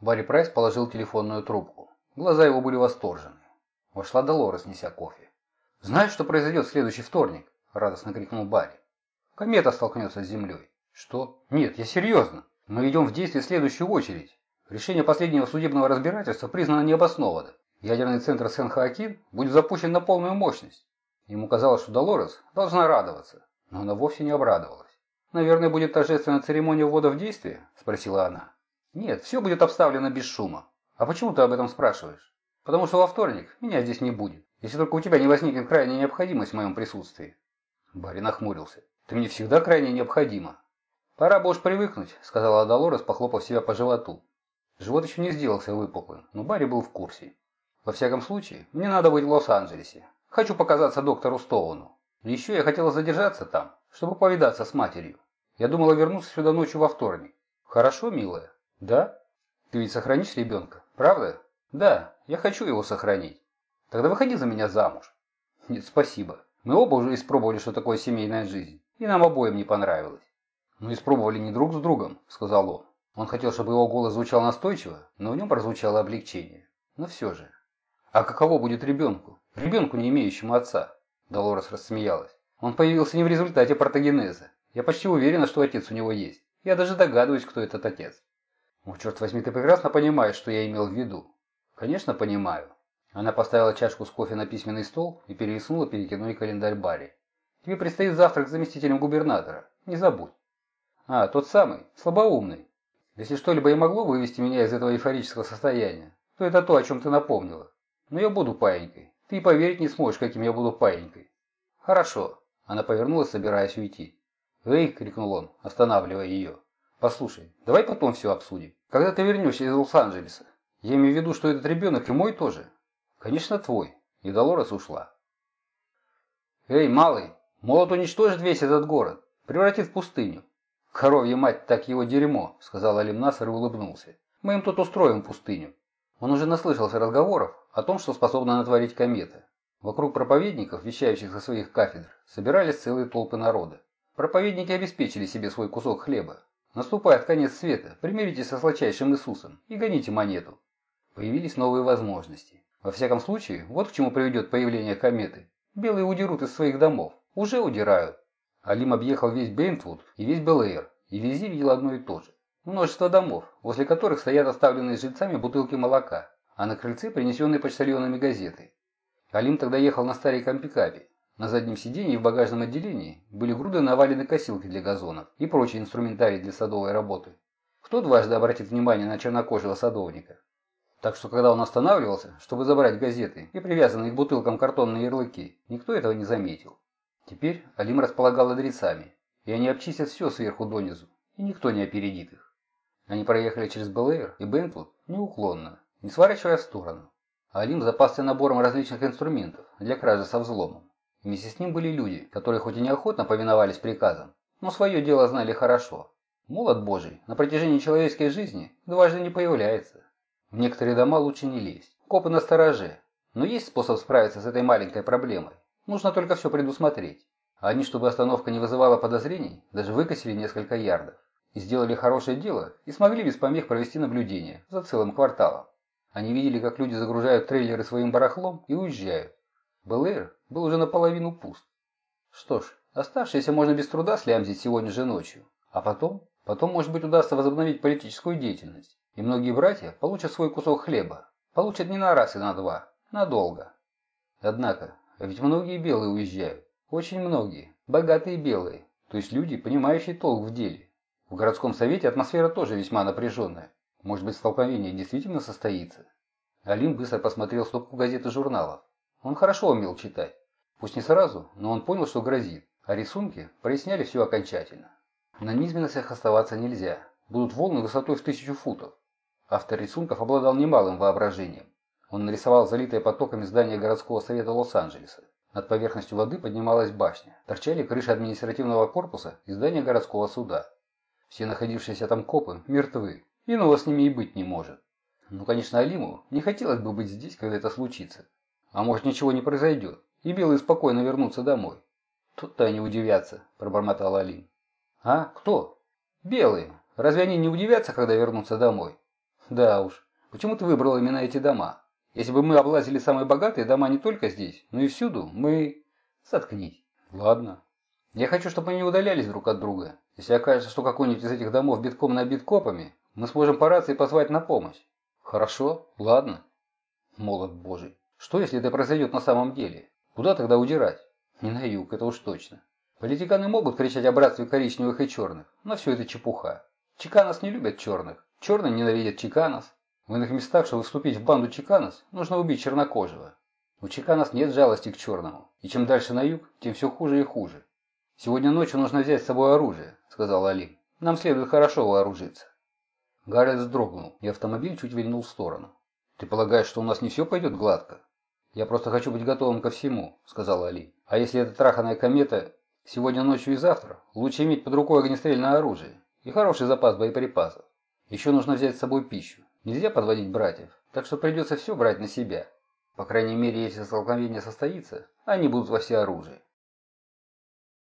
Барри Прайс положил телефонную трубку. Глаза его были восторжены. Вошла Долорес, неся кофе. «Знаешь, что произойдет в следующий вторник?» – радостно крикнул Барри. «Комета столкнется с Землей». «Что? Нет, я серьезно. Мы идем в действие следующую очередь. Решение последнего судебного разбирательства признано необоснованным. Ядерный центр Сен-Хоакин будет запущен на полную мощность. Ему казалось, что Долорес должна радоваться, но она вовсе не обрадовалась. «Наверное, будет торжественная церемония ввода в действие?» – спросила она. «Нет, все будет обставлено без шума. А почему ты об этом спрашиваешь?» «Потому что во вторник меня здесь не будет, если только у тебя не возникнет крайняя необходимость в моем присутствии». Барри нахмурился. «Ты мне всегда крайне необходима». «Пора бы уж привыкнуть», – сказала Долорес, похлопав себя по животу. Живот еще не сделался выпуклым, но Барри был в курсе. Во всяком случае, мне надо быть в Лос-Анджелесе. Хочу показаться доктору Стоуну. Еще я хотела задержаться там, чтобы повидаться с матерью. Я думала вернуться сюда ночью во вторник. Хорошо, милая? Да? Ты ведь сохранишь ребенка, правда? Да, я хочу его сохранить. Тогда выходи за меня замуж. Нет, спасибо. Мы оба уже испробовали, что такое семейная жизнь, и нам обоим не понравилось. Но испробовали не друг с другом, сказал он. Он хотел, чтобы его голос звучал настойчиво, но в нем прозвучало облегчение. Но все же. А каково будет ребенку? Ребенку, не имеющему отца. Долорес рассмеялась. Он появился не в результате протогенеза. Я почти уверена, что отец у него есть. Я даже догадываюсь, кто этот отец. О, черт возьми, ты прекрасно понимаешь, что я имел в виду. Конечно, понимаю. Она поставила чашку с кофе на письменный стол и перелистнула перекидной календарь Барри. Тебе предстоит завтрак с заместителем губернатора. Не забудь. А, тот самый, слабоумный. Если что-либо и могло вывести меня из этого эйфорического состояния, то это то, о чем ты напомнила. Но я буду паинькой. Ты поверить не сможешь, каким я буду паинькой. Хорошо. Она повернулась, собираясь уйти. «Эй!» – крикнул он, останавливая ее. «Послушай, давай потом все обсудим. Когда ты вернешься из Лос-Анджелеса? Я имею в виду, что этот ребенок и мой тоже?» «Конечно, твой». И Долорес ушла. «Эй, малый, молот уничтожит весь этот город, превратит в пустыню». «Коровья мать, так его дерьмо», – сказал Алимнасар и улыбнулся. «Мы им тут устроим пустыню». Он уже наслышался разговоров о том, что способна натворить комета. Вокруг проповедников, вещающих со своих кафедр, собирались целые толпы народа. Проповедники обеспечили себе свой кусок хлеба. Наступает конец света, примиритесь со сладчайшим Иисусом и гоните монету. Появились новые возможности. Во всяком случае, вот к чему приведет появление кометы. Белые удерут из своих домов. Уже удирают. Алим объехал весь Бейнтвуд и весь Белэйр, и везде видел одно и то же. Множество домов, возле которых стоят оставленные жильцами бутылки молока, а на крыльце принесенные почтальонами газеты. Алим тогда ехал на стареньком пикапе. На заднем сиденье и в багажном отделении были груды навалены косилки для газонов и прочий инструментарий для садовой работы. Кто дважды обратит внимание на чернокожего садовника? Так что когда он останавливался, чтобы забрать газеты и привязанные к бутылкам картонные ярлыки, никто этого не заметил. Теперь Алим располагал адресами, и они обчистят все сверху донизу, и никто не опередит их. Они проехали через Белэйр и Бентвуд неуклонно, не сворачивая в сторону. Алим запасся набором различных инструментов для кражи со взломом. Вместе с ним были люди, которые хоть и неохотно повиновались приказам, но свое дело знали хорошо. Молот Божий на протяжении человеческой жизни дважды не появляется. В некоторые дома лучше не лезть. Копы на стороже. Но есть способ справиться с этой маленькой проблемой. Нужно только все предусмотреть. Они, чтобы остановка не вызывала подозрений, даже выкосили несколько ярдов и сделали хорошее дело и смогли без помех провести наблюдение за целым кварталом. Они видели, как люди загружают трейлеры своим барахлом и уезжают. Белэйр был уже наполовину пуст. Что ж, оставшееся можно без труда слямзить сегодня же ночью. А потом, потом, может быть, удастся возобновить политическую деятельность. И многие братья получат свой кусок хлеба. Получат не на раз и на два, надолго. Однако, ведь многие белые уезжают. Очень многие. Богатые белые. То есть люди, понимающие толк в деле. В городском совете атмосфера тоже весьма напряженная. Может быть, столкновение действительно состоится? Алим быстро посмотрел стопку газет и журналов. Он хорошо умел читать. Пусть не сразу, но он понял, что грозит. А рисунки проясняли все окончательно. На низменностях оставаться нельзя. Будут волны высотой в тысячу футов. Автор рисунков обладал немалым воображением. Он нарисовал залитое потоками здание городского совета Лос-Анджелеса. Над поверхностью воды поднималась башня. Торчали крыши административного корпуса и здания городского суда. Все находившиеся там копы мертвы, иного с ними и быть не может. Ну, конечно, Алиму не хотелось бы быть здесь, когда это случится. А может, ничего не произойдет, и белые спокойно вернутся домой. Тут-то они удивятся, пробормотал Алим. А, кто? Белые. Разве они не удивятся, когда вернутся домой? Да уж. Почему ты выбрал именно эти дома? Если бы мы облазили самые богатые дома не только здесь, но и всюду, мы... Заткнись. Ладно. Я хочу, чтобы не удалялись друг от друга. Если окажется, что какой-нибудь из этих домов битком набит копами, мы сможем по рации позвать на помощь. Хорошо, ладно. Молот божий. Что, если это произойдет на самом деле? Куда тогда удирать? Не на юг, это уж точно. Политиканы могут кричать о братстве коричневых и черных, но все это чепуха. Чиканос не любят черных, черные ненавидят чиканос. В иных местах, чтобы вступить в банду чиканос, нужно убить чернокожего. У чиканос нет жалости к черному, и чем дальше на юг, тем все хуже и хуже. «Сегодня ночью нужно взять с собой оружие», — сказал Алим. «Нам следует хорошо вооружиться». Гаррет вздрогнул, и автомобиль чуть вильнул в сторону. «Ты полагаешь, что у нас не все пойдет гладко?» «Я просто хочу быть готовым ко всему», — сказал Али. «А если это траханная комета сегодня ночью и завтра, лучше иметь под рукой огнестрельное оружие и хороший запас боеприпасов. Еще нужно взять с собой пищу. Нельзя подводить братьев, так что придется все брать на себя. По крайней мере, если столкновение состоится, они будут во всеоружии.